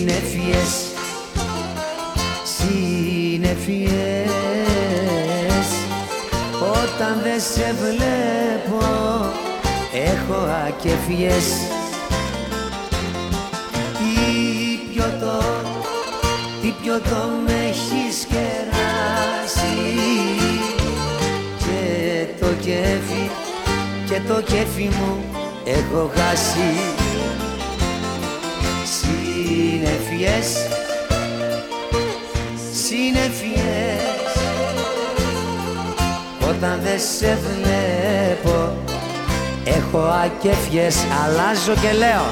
συνεφιές Συνεφιές Όταν δεν σε βλέπω έχω ακεφιές. Τι πιωτό, τι πιωτό με έχεις κεράσει. Και το κέφι, και το κέφι μου έχω χάσει Συνεφιές, συνεφιές Όταν δεν σε βλέπω έχω ακέφιες Αλλάζω και λέω